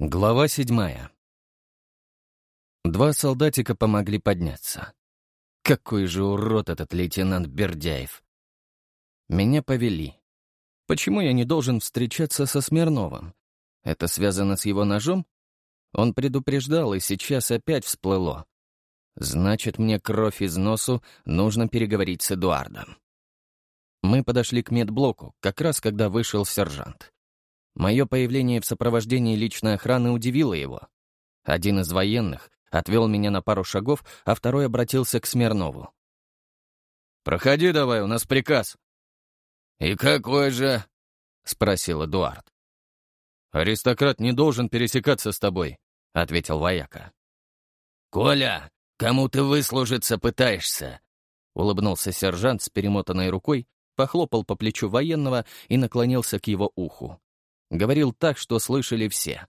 Глава седьмая. Два солдатика помогли подняться. Какой же урод этот лейтенант Бердяев. Меня повели. Почему я не должен встречаться со Смирновым? Это связано с его ножом? Он предупреждал, и сейчас опять всплыло. Значит, мне кровь из носу, нужно переговорить с Эдуардом. Мы подошли к медблоку, как раз когда вышел сержант. Мое появление в сопровождении личной охраны удивило его. Один из военных отвел меня на пару шагов, а второй обратился к Смирнову. «Проходи давай, у нас приказ». «И какой же?» — спросил Эдуард. «Аристократ не должен пересекаться с тобой», — ответил вояка. «Коля, кому ты выслужиться пытаешься?» — улыбнулся сержант с перемотанной рукой, похлопал по плечу военного и наклонился к его уху. Говорил так, что слышали все.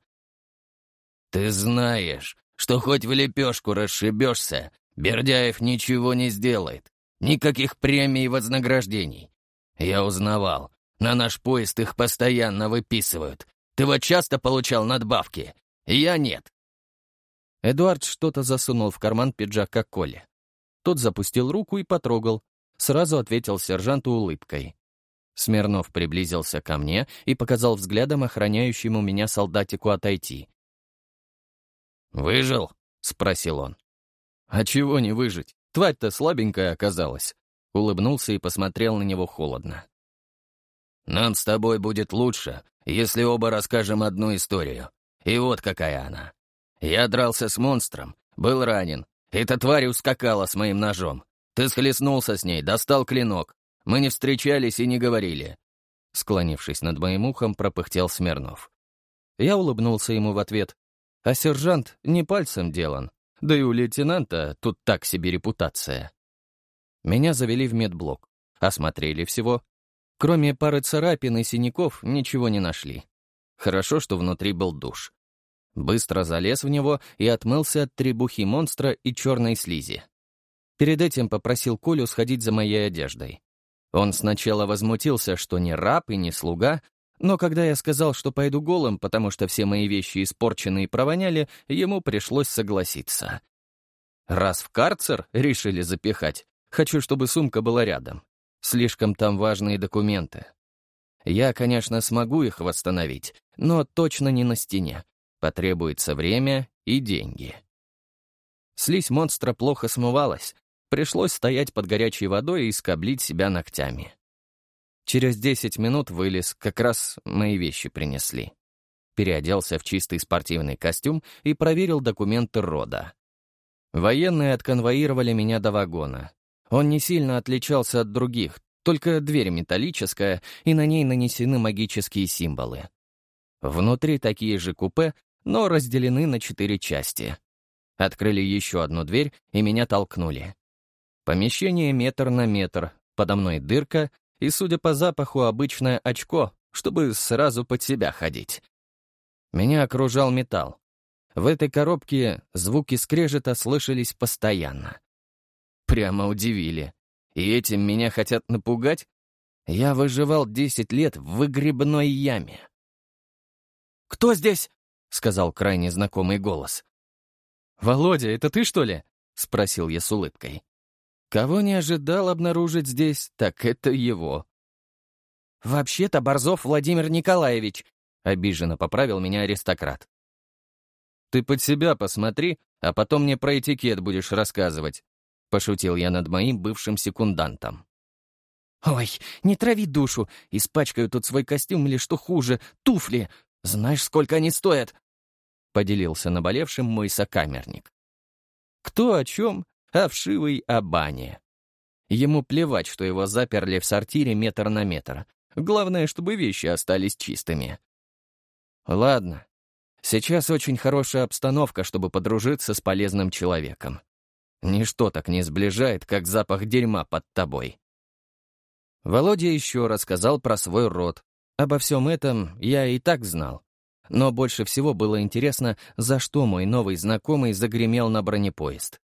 «Ты знаешь, что хоть в лепешку расшибешься, Бердяев ничего не сделает. Никаких премий и вознаграждений. Я узнавал. На наш поезд их постоянно выписывают. Ты вот часто получал надбавки? Я нет». Эдуард что-то засунул в карман пиджака Коли. Тот запустил руку и потрогал. Сразу ответил сержанту улыбкой. Смирнов приблизился ко мне и показал взглядом охраняющему меня солдатику отойти. «Выжил?» — спросил он. «А чего не выжить? Тварь-то слабенькая оказалась». Улыбнулся и посмотрел на него холодно. «Нам с тобой будет лучше, если оба расскажем одну историю. И вот какая она. Я дрался с монстром, был ранен. Эта тварь ускакала с моим ножом. Ты схлестнулся с ней, достал клинок. Мы не встречались и не говорили». Склонившись над моим ухом, пропыхтел Смирнов. Я улыбнулся ему в ответ. А сержант не пальцем делан. Да и у лейтенанта тут так себе репутация. Меня завели в медблок. Осмотрели всего. Кроме пары царапин и синяков, ничего не нашли. Хорошо, что внутри был душ. Быстро залез в него и отмылся от требухи монстра и черной слизи. Перед этим попросил Колю сходить за моей одеждой. Он сначала возмутился, что не раб и не слуга, но когда я сказал, что пойду голым, потому что все мои вещи испорчены и провоняли, ему пришлось согласиться. Раз в карцер решили запихать, хочу, чтобы сумка была рядом. Слишком там важные документы. Я, конечно, смогу их восстановить, но точно не на стене. Потребуется время и деньги. Слизь монстра плохо смывалась, Пришлось стоять под горячей водой и скоблить себя ногтями. Через десять минут вылез, как раз мои вещи принесли. Переоделся в чистый спортивный костюм и проверил документы рода. Военные отконвоировали меня до вагона. Он не сильно отличался от других, только дверь металлическая, и на ней нанесены магические символы. Внутри такие же купе, но разделены на четыре части. Открыли еще одну дверь, и меня толкнули. Помещение метр на метр, подо мной дырка и, судя по запаху, обычное очко, чтобы сразу под себя ходить. Меня окружал металл. В этой коробке звуки скрежета слышались постоянно. Прямо удивили. И этим меня хотят напугать? Я выживал десять лет в выгребной яме. «Кто здесь?» — сказал крайне знакомый голос. «Володя, это ты, что ли?» — спросил я с улыбкой. Кого не ожидал обнаружить здесь, так это его. «Вообще-то Борзов Владимир Николаевич», — обиженно поправил меня аристократ. «Ты под себя посмотри, а потом мне про этикет будешь рассказывать», — пошутил я над моим бывшим секундантом. «Ой, не трави душу, испачкаю тут свой костюм или, что хуже, туфли. Знаешь, сколько они стоят?» — поделился наболевшим мой сокамерник. Кто о чем, а вшивый о бане. Ему плевать, что его заперли в сортире метр на метр. Главное, чтобы вещи остались чистыми. Ладно. Сейчас очень хорошая обстановка, чтобы подружиться с полезным человеком. Ничто так не сближает, как запах дерьма под тобой. Володя еще рассказал про свой род. Обо всем этом я и так знал. Но больше всего было интересно, за что мой новый знакомый загремел на бронепоезд.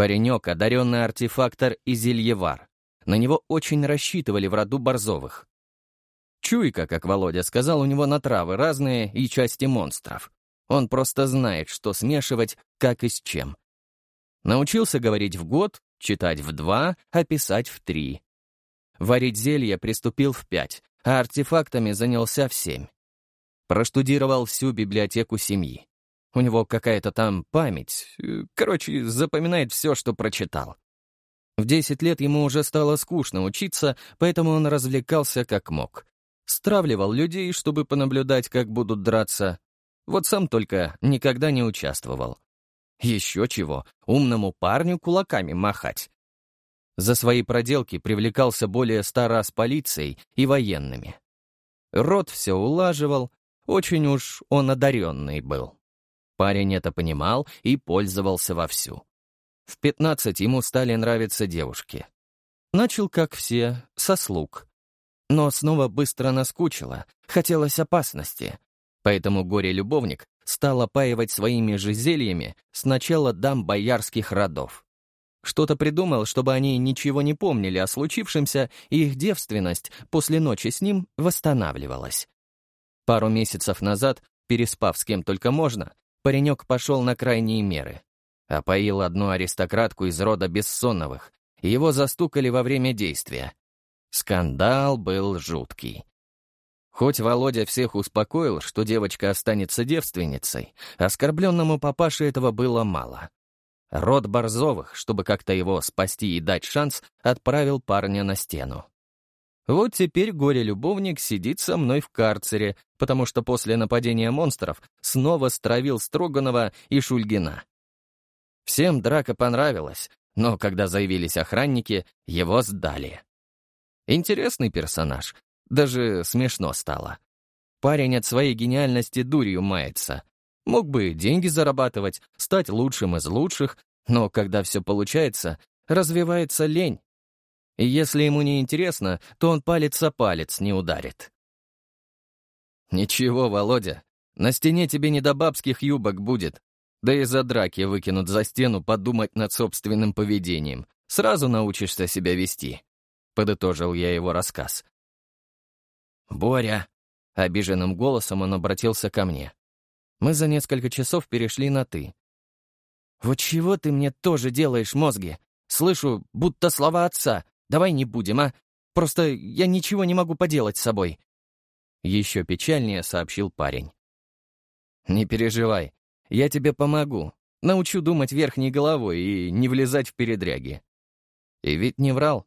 Паренек — одаренный артефактор и зельевар. На него очень рассчитывали в роду Борзовых. Чуйка, как Володя сказал, у него на травы разные и части монстров. Он просто знает, что смешивать, как и с чем. Научился говорить в год, читать в два, а писать в три. Варить зелье приступил в пять, а артефактами занялся в семь. Проштудировал всю библиотеку семьи. У него какая-то там память. Э, короче, запоминает все, что прочитал. В 10 лет ему уже стало скучно учиться, поэтому он развлекался как мог. Стравливал людей, чтобы понаблюдать, как будут драться. Вот сам только никогда не участвовал. Еще чего, умному парню кулаками махать. За свои проделки привлекался более ста раз полицией и военными. Рот все улаживал, очень уж он одаренный был. Парень это понимал и пользовался вовсю. В пятнадцать ему стали нравиться девушки. Начал, как все, со слуг. Но снова быстро наскучило, хотелось опасности. Поэтому горе-любовник стал опаивать своими же зельями сначала дам боярских родов. Что-то придумал, чтобы они ничего не помнили о случившемся, и их девственность после ночи с ним восстанавливалась. Пару месяцев назад, переспав с кем только можно, паренек пошел на крайние меры. Опоил одну аристократку из рода Бессоновых, его застукали во время действия. Скандал был жуткий. Хоть Володя всех успокоил, что девочка останется девственницей, оскорбленному папаше этого было мало. Род Борзовых, чтобы как-то его спасти и дать шанс, отправил парня на стену. Вот теперь горе-любовник сидит со мной в карцере, потому что после нападения монстров снова стравил Строганова и Шульгина. Всем драка понравилась, но когда заявились охранники, его сдали. Интересный персонаж, даже смешно стало. Парень от своей гениальности дурью мается. Мог бы деньги зарабатывать, стать лучшим из лучших, но когда все получается, развивается лень. И если ему не интересно, то он палец о палец не ударит. «Ничего, Володя, на стене тебе не до бабских юбок будет. Да и за драки выкинут за стену подумать над собственным поведением. Сразу научишься себя вести», — подытожил я его рассказ. «Боря!» — обиженным голосом он обратился ко мне. Мы за несколько часов перешли на «ты». «Вот чего ты мне тоже делаешь мозги? Слышу, будто слова отца. Давай не будем, а? Просто я ничего не могу поделать с собой». Еще печальнее сообщил парень. «Не переживай, я тебе помогу. Научу думать верхней головой и не влезать в передряги». И ведь не врал.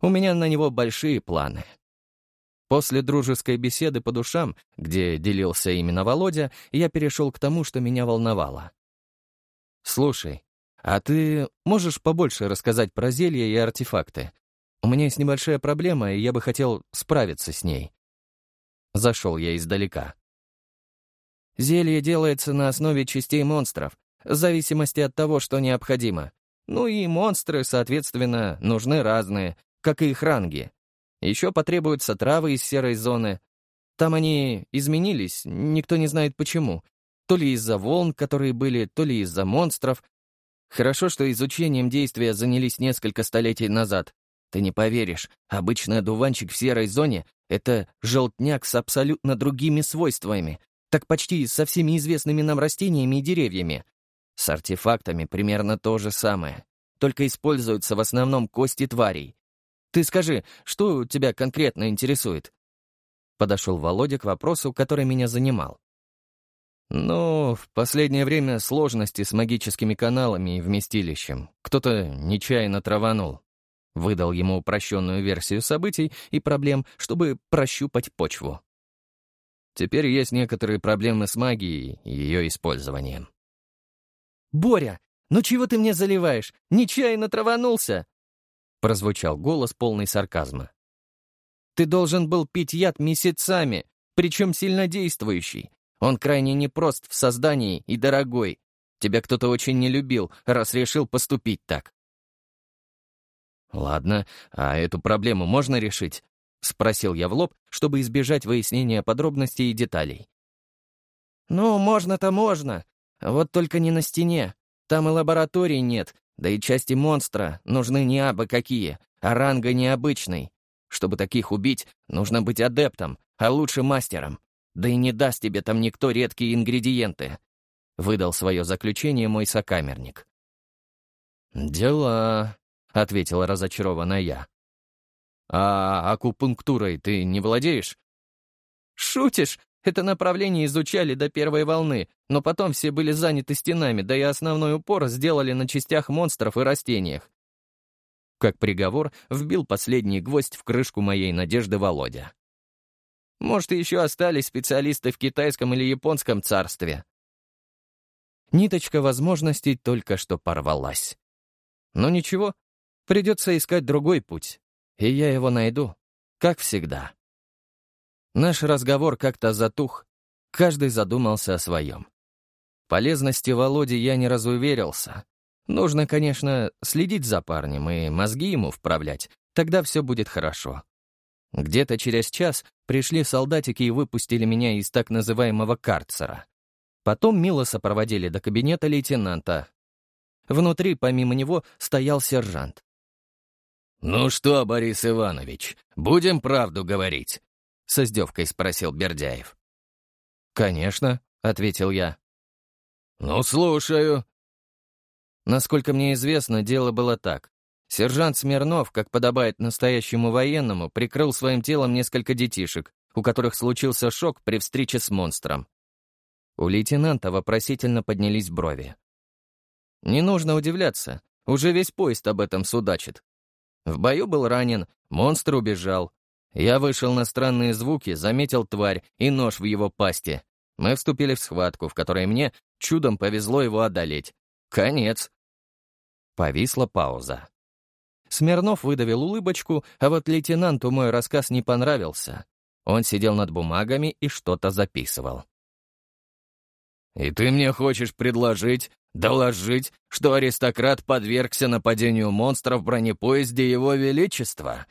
У меня на него большие планы. После дружеской беседы по душам, где делился именно Володя, я перешел к тому, что меня волновало. «Слушай, а ты можешь побольше рассказать про зелья и артефакты? У меня есть небольшая проблема, и я бы хотел справиться с ней». Зашел я издалека. Зелье делается на основе частей монстров, в зависимости от того, что необходимо. Ну и монстры, соответственно, нужны разные, как и их ранги. Еще потребуются травы из серой зоны. Там они изменились, никто не знает почему. То ли из-за волн, которые были, то ли из-за монстров. Хорошо, что изучением действия занялись несколько столетий назад. Ты не поверишь, обычный одуванчик в серой зоне — это желтняк с абсолютно другими свойствами, так почти со всеми известными нам растениями и деревьями. С артефактами примерно то же самое, только используются в основном кости тварей. Ты скажи, что тебя конкретно интересует?» Подошел Володя к вопросу, который меня занимал. «Ну, в последнее время сложности с магическими каналами и вместилищем. Кто-то нечаянно траванул». Выдал ему упрощенную версию событий и проблем, чтобы прощупать почву. Теперь есть некоторые проблемы с магией и ее использованием. «Боря, ну чего ты мне заливаешь? Нечаянно траванулся!» Прозвучал голос полный сарказма. «Ты должен был пить яд месяцами, причем сильнодействующий. Он крайне непрост в создании и дорогой. Тебя кто-то очень не любил, раз решил поступить так». «Ладно, а эту проблему можно решить?» — спросил я в лоб, чтобы избежать выяснения подробностей и деталей. «Ну, можно-то можно. Вот только не на стене. Там и лабораторий нет, да и части монстра нужны не абы какие, а ранга необычный. Чтобы таких убить, нужно быть адептом, а лучше мастером. Да и не даст тебе там никто редкие ингредиенты. — выдал свое заключение мой сокамерник. «Дела», — ответила разочарованная я. «А акупунктурой ты не владеешь?» «Шутишь? Это направление изучали до первой волны, но потом все были заняты стенами, да и основной упор сделали на частях монстров и растениях. Как приговор, вбил последний гвоздь в крышку моей надежды Володя. Может, еще остались специалисты в китайском или японском царстве. Ниточка возможностей только что порвалась. Но ничего, придется искать другой путь, и я его найду, как всегда. Наш разговор как-то затух, каждый задумался о своем. Полезности Володи я не разуверился. Нужно, конечно, следить за парнем и мозги ему вправлять, тогда все будет хорошо. Где-то через час пришли солдатики и выпустили меня из так называемого карцера. Потом мило сопроводили до кабинета лейтенанта. Внутри, помимо него, стоял сержант. «Ну что, Борис Иванович, будем правду говорить?» — с издевкой спросил Бердяев. «Конечно», — ответил я. «Ну, слушаю». Насколько мне известно, дело было так. Сержант Смирнов, как подобает настоящему военному, прикрыл своим телом несколько детишек, у которых случился шок при встрече с монстром. У лейтенанта вопросительно поднялись брови. Не нужно удивляться, уже весь поезд об этом судачит. В бою был ранен, монстр убежал, я вышел на странные звуки, заметил тварь и нож в его пасти. Мы вступили в схватку, в которой мне чудом повезло его одолеть. Конец. Повисла пауза. Смирнов выдавил улыбочку, а вот лейтенанту мой рассказ не понравился. Он сидел над бумагами и что-то записывал. «И ты мне хочешь предложить, доложить, что аристократ подвергся нападению монстров в бронепоезде Его Величества?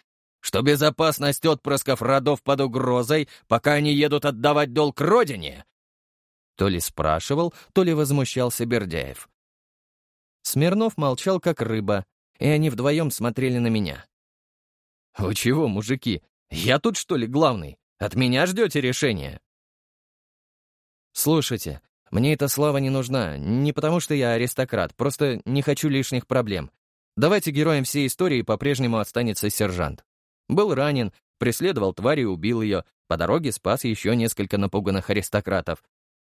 что безопасность отпрысков родов под угрозой, пока они едут отдавать долг родине?» То ли спрашивал, то ли возмущался Бердяев. Смирнов молчал, как рыба, и они вдвоем смотрели на меня. «Вы чего, мужики? Я тут, что ли, главный? От меня ждете решения?» «Слушайте, мне эта слава не нужна, не потому что я аристократ, просто не хочу лишних проблем. Давайте героем всей истории по-прежнему останется сержант. Был ранен, преследовал тварь и убил ее, по дороге спас еще несколько напуганных аристократов.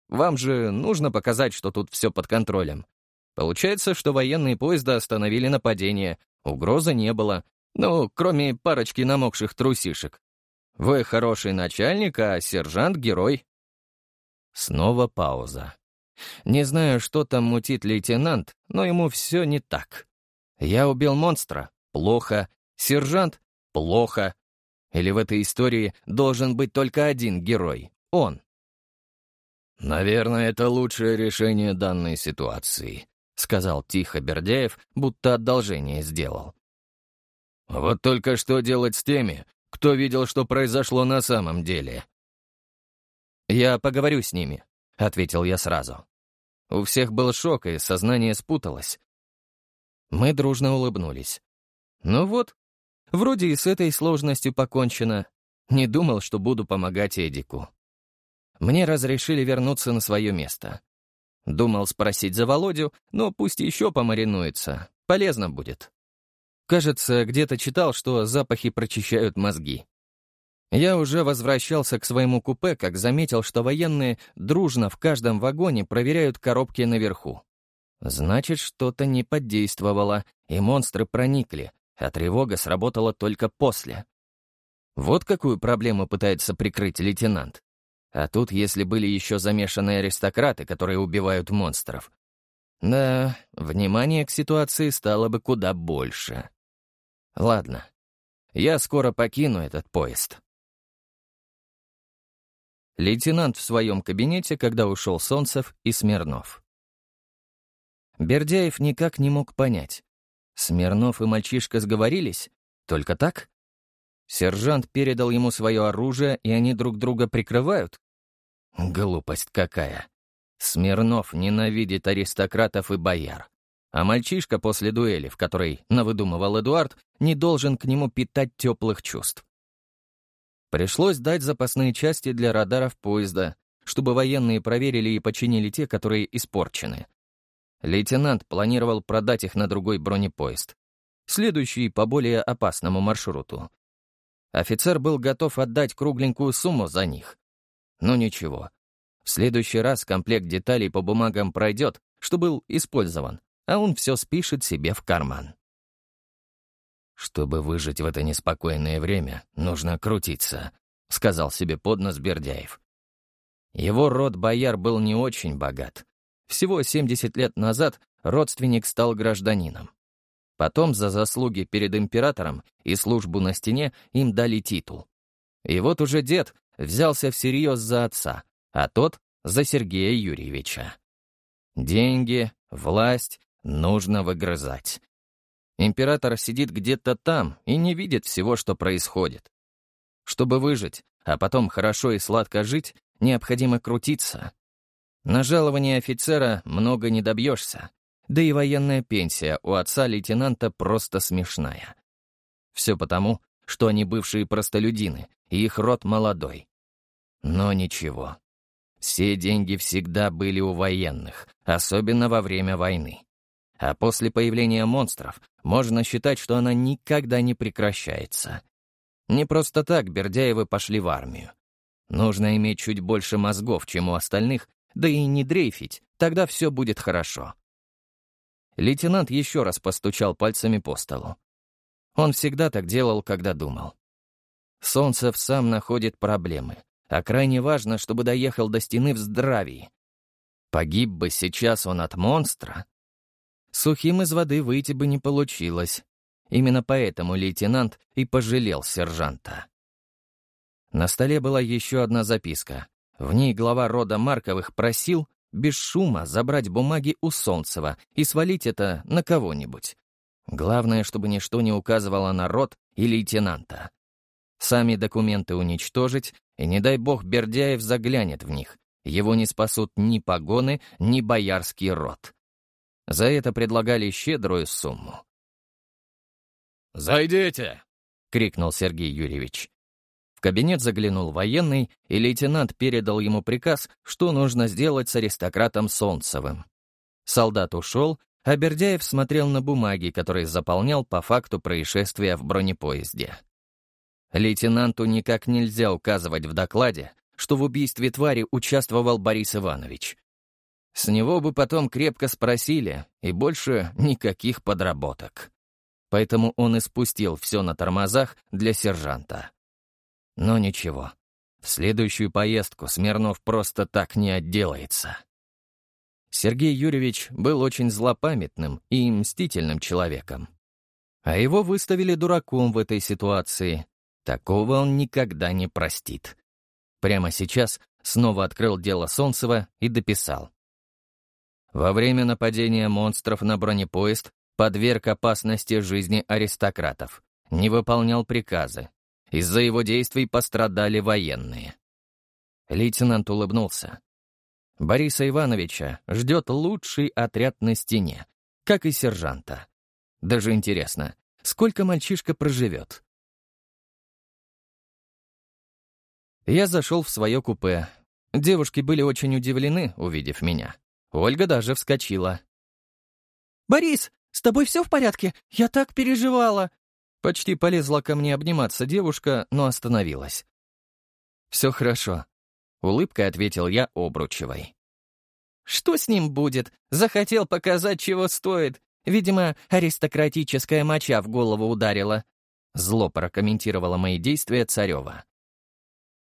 Вам же нужно показать, что тут все под контролем. Получается, что военные поезда остановили нападение, угрозы не было, ну, кроме парочки намокших трусишек. Вы хороший начальник, а сержант — герой. Снова пауза. Не знаю, что там мутит лейтенант, но ему все не так. Я убил монстра — плохо. Сержант плохо. Или в этой истории должен быть только один герой — он? «Наверное, это лучшее решение данной ситуации», — сказал тихо Бердяев, будто одолжение сделал. «Вот только что делать с теми, кто видел, что произошло на самом деле?» «Я поговорю с ними», — ответил я сразу. У всех был шок, и сознание спуталось. Мы дружно улыбнулись. Ну вот, Вроде и с этой сложностью покончено. Не думал, что буду помогать Эдику. Мне разрешили вернуться на свое место. Думал спросить за Володю, но пусть еще помаринуется. Полезно будет. Кажется, где-то читал, что запахи прочищают мозги. Я уже возвращался к своему купе, как заметил, что военные дружно в каждом вагоне проверяют коробки наверху. Значит, что-то не подействовало, и монстры проникли, а тревога сработала только после. Вот какую проблему пытается прикрыть лейтенант. А тут, если были еще замешаны аристократы, которые убивают монстров. Да, внимание к ситуации стало бы куда больше. Ладно, я скоро покину этот поезд. Лейтенант в своем кабинете, когда ушел Солнцев и Смирнов. Бердяев никак не мог понять, Смирнов и мальчишка сговорились? Только так? Сержант передал ему свое оружие, и они друг друга прикрывают? Глупость какая. Смирнов ненавидит аристократов и бояр. А мальчишка после дуэли, в которой навыдумывал Эдуард, не должен к нему питать теплых чувств. Пришлось дать запасные части для радаров поезда, чтобы военные проверили и починили те, которые испорчены. Лейтенант планировал продать их на другой бронепоезд, следующий по более опасному маршруту. Офицер был готов отдать кругленькую сумму за них. Но ничего. В следующий раз комплект деталей по бумагам пройдет, что был использован, а он все спишет себе в карман. «Чтобы выжить в это неспокойное время, нужно крутиться», — сказал себе под Бердяев. Его род бояр был не очень богат. Всего 70 лет назад родственник стал гражданином. Потом за заслуги перед императором и службу на стене им дали титул. И вот уже дед взялся всерьез за отца, а тот — за Сергея Юрьевича. Деньги, власть нужно выгрызать. Император сидит где-то там и не видит всего, что происходит. Чтобы выжить, а потом хорошо и сладко жить, необходимо крутиться. На жалование офицера много не добьешься. Да и военная пенсия у отца лейтенанта просто смешная. Все потому, что они бывшие простолюдины, и их род молодой. Но ничего. Все деньги всегда были у военных, особенно во время войны. А после появления монстров можно считать, что она никогда не прекращается. Не просто так Бердяевы пошли в армию. Нужно иметь чуть больше мозгов, чем у остальных, да и не дрейфить, тогда все будет хорошо. Лейтенант еще раз постучал пальцами по столу. Он всегда так делал, когда думал. Солнцев сам находит проблемы, а крайне важно, чтобы доехал до стены в здравии. Погиб бы сейчас он от монстра. Сухим из воды выйти бы не получилось. Именно поэтому лейтенант и пожалел сержанта. На столе была еще одна записка. В ней глава рода Марковых просил, без шума забрать бумаги у Солнцева и свалить это на кого-нибудь. Главное, чтобы ничто не указывало на род и лейтенанта. Сами документы уничтожить, и не дай бог Бердяев заглянет в них. Его не спасут ни погоны, ни боярский род. За это предлагали щедрую сумму. «Зайдите!» — крикнул Сергей Юрьевич. В кабинет заглянул военный, и лейтенант передал ему приказ, что нужно сделать с аристократом Солнцевым. Солдат ушел, а Бердяев смотрел на бумаги, которые заполнял по факту происшествия в бронепоезде. Лейтенанту никак нельзя указывать в докладе, что в убийстве твари участвовал Борис Иванович. С него бы потом крепко спросили, и больше никаких подработок. Поэтому он и спустил все на тормозах для сержанта. Но ничего. В следующую поездку Смирнов просто так не отделается. Сергей Юрьевич был очень злопамятным и мстительным человеком. А его выставили дураком в этой ситуации. Такого он никогда не простит. Прямо сейчас снова открыл дело Солнцева и дописал. Во время нападения монстров на бронепоезд подверг опасности жизни аристократов, не выполнял приказы, из-за его действий пострадали военные. Лейтенант улыбнулся. Бориса Ивановича ждет лучший отряд на стене, как и сержанта. Даже интересно, сколько мальчишка проживет? Я зашел в свое купе. Девушки были очень удивлены, увидев меня. Ольга даже вскочила. «Борис, с тобой все в порядке? Я так переживала!» Почти полезла ко мне обниматься девушка, но остановилась. «Все хорошо», — улыбкой ответил я Обручевой. «Что с ним будет? Захотел показать, чего стоит. Видимо, аристократическая моча в голову ударила». Зло прокомментировала мои действия Царева.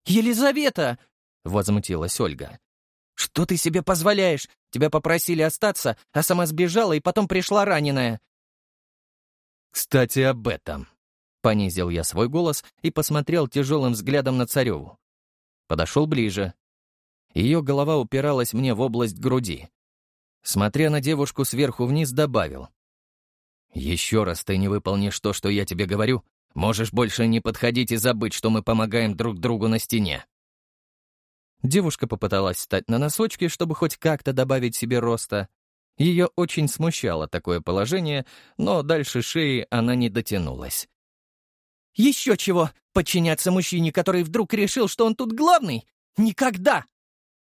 «Елизавета!» — возмутилась Ольга. «Что ты себе позволяешь? Тебя попросили остаться, а сама сбежала и потом пришла раненая. «Кстати, об этом». Понизил я свой голос и посмотрел тяжелым взглядом на Цареву. Подошел ближе. Ее голова упиралась мне в область груди. Смотря на девушку сверху вниз, добавил. «Еще раз ты не выполнишь то, что я тебе говорю, можешь больше не подходить и забыть, что мы помогаем друг другу на стене». Девушка попыталась встать на носочки, чтобы хоть как-то добавить себе роста, ее очень смущало такое положение, но дальше шеи она не дотянулась. «Еще чего! Подчиняться мужчине, который вдруг решил, что он тут главный? Никогда!»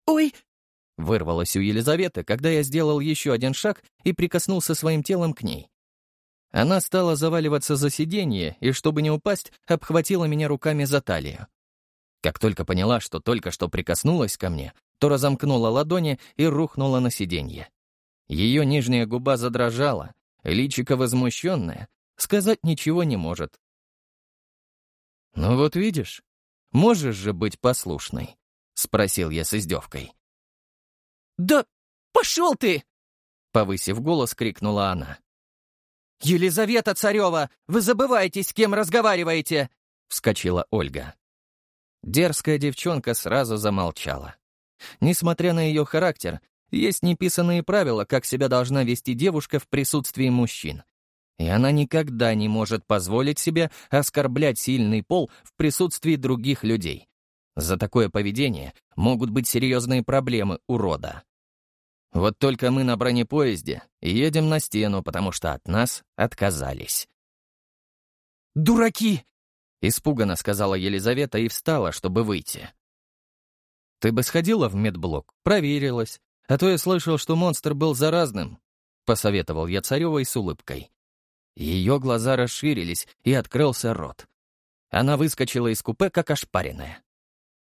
«Ой!» — вырвалось у Елизаветы, когда я сделал еще один шаг и прикоснулся своим телом к ней. Она стала заваливаться за сиденье и, чтобы не упасть, обхватила меня руками за талию. Как только поняла, что только что прикоснулась ко мне, то разомкнула ладони и рухнула на сиденье. Ее нижняя губа задрожала, личико возмущенное, сказать ничего не может. «Ну вот видишь, можешь же быть послушной», — спросил я с издевкой. «Да пошел ты!» — повысив голос, крикнула она. «Елизавета Царева, вы забываете, с кем разговариваете!» — вскочила Ольга. Дерзкая девчонка сразу замолчала. Несмотря на ее характер, есть неписанные правила, как себя должна вести девушка в присутствии мужчин. И она никогда не может позволить себе оскорблять сильный пол в присутствии других людей. За такое поведение могут быть серьезные проблемы у рода. Вот только мы на бронепоезде едем на стену, потому что от нас отказались. «Дураки!» Испуганно сказала Елизавета и встала, чтобы выйти. «Ты бы сходила в медблок, проверилась, а то я слышал, что монстр был заразным», — посоветовал я Царевой с улыбкой. Ее глаза расширились, и открылся рот. Она выскочила из купе, как ошпаренная.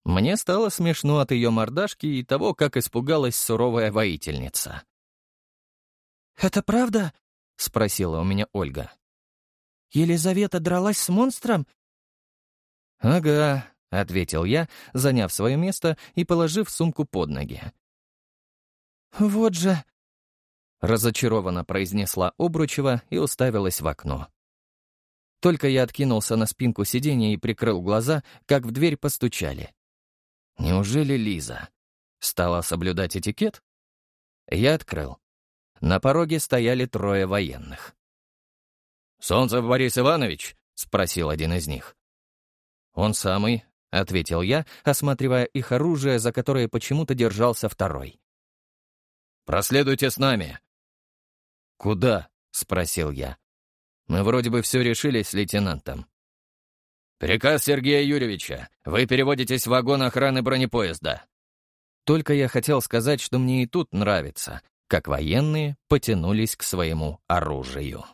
Мне стало смешно от ее мордашки и того, как испугалась суровая воительница. «Это правда?» — спросила у меня Ольга. «Елизавета дралась с монстром «Ага», — ответил я, заняв свое место и положив сумку под ноги. «Вот же...» — разочарованно произнесла Обручева и уставилась в окно. Только я откинулся на спинку сиденья и прикрыл глаза, как в дверь постучали. Неужели Лиза? Стала соблюдать этикет? Я открыл. На пороге стояли трое военных. «Солнцев Борис Иванович?» — спросил один из них. «Он самый», — ответил я, осматривая их оружие, за которое почему-то держался второй. «Проследуйте с нами». «Куда?» — спросил я. «Мы вроде бы все решили с лейтенантом». «Приказ Сергея Юрьевича. Вы переводитесь в вагон охраны бронепоезда». Только я хотел сказать, что мне и тут нравится, как военные потянулись к своему оружию.